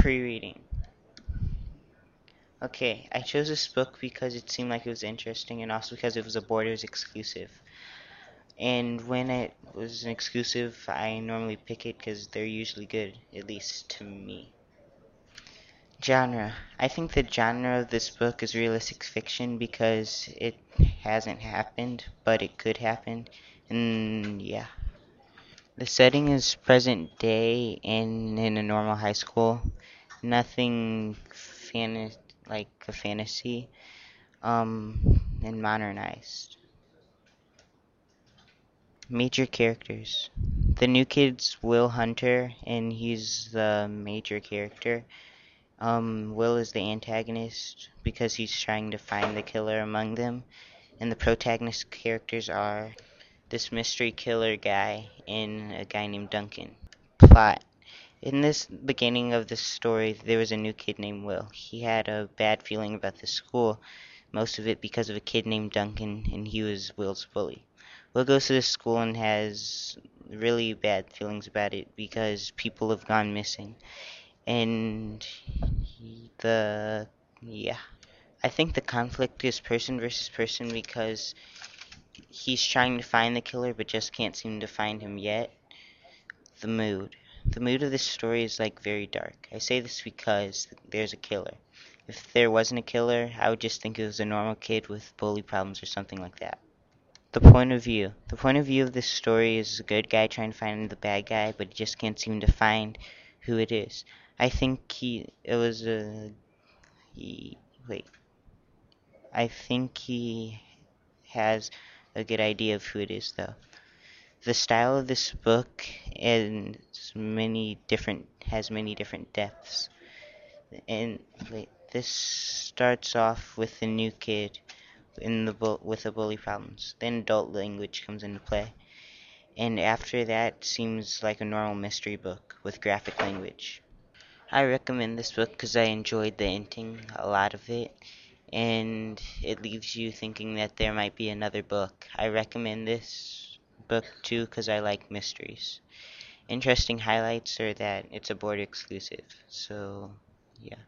Pre-reading. Okay, I chose this book because it seemed like it was interesting and also because it was a Borders exclusive. And when it was an exclusive, I normally pick it because they're usually good, at least to me. Genre. I think the genre of this book is realistic fiction because it hasn't happened, but it could happen. And yeah. The setting is present day and in a normal high school. Nothing fan like a fantasy. Um and modernized. Major characters. The new kid's Will Hunter and he's the major character. Um, Will is the antagonist because he's trying to find the killer among them, and the protagonist characters are this mystery killer guy and a guy named Duncan. Plot. In this beginning of the story, there was a new kid named Will. He had a bad feeling about the school, most of it because of a kid named Duncan, and he was Will's bully. Will goes to the school and has really bad feelings about it because people have gone missing and the yeah I think the conflict is person versus person because he's trying to find the killer but just can't seem to find him yet. The mood. The mood of this story is like very dark. I say this because there's a killer. If there wasn't a killer, I would just think it was a normal kid with bully problems or something like that. The point of view. The point of view of this story is a good guy trying to find the bad guy, but he just can't seem to find who it is. I think he it was a he wait. I think he has a good idea of who it is though. The style of this book many different has many different depths. And this starts off with the new kid in the with the bully problems. Then adult language comes into play. And after that seems like a normal mystery book with graphic language. I recommend this book because I enjoyed the ending, a lot of it, and it leaves you thinking that there might be another book. I recommend this book too because I like mysteries. Interesting highlights are that it's a board exclusive, so yeah.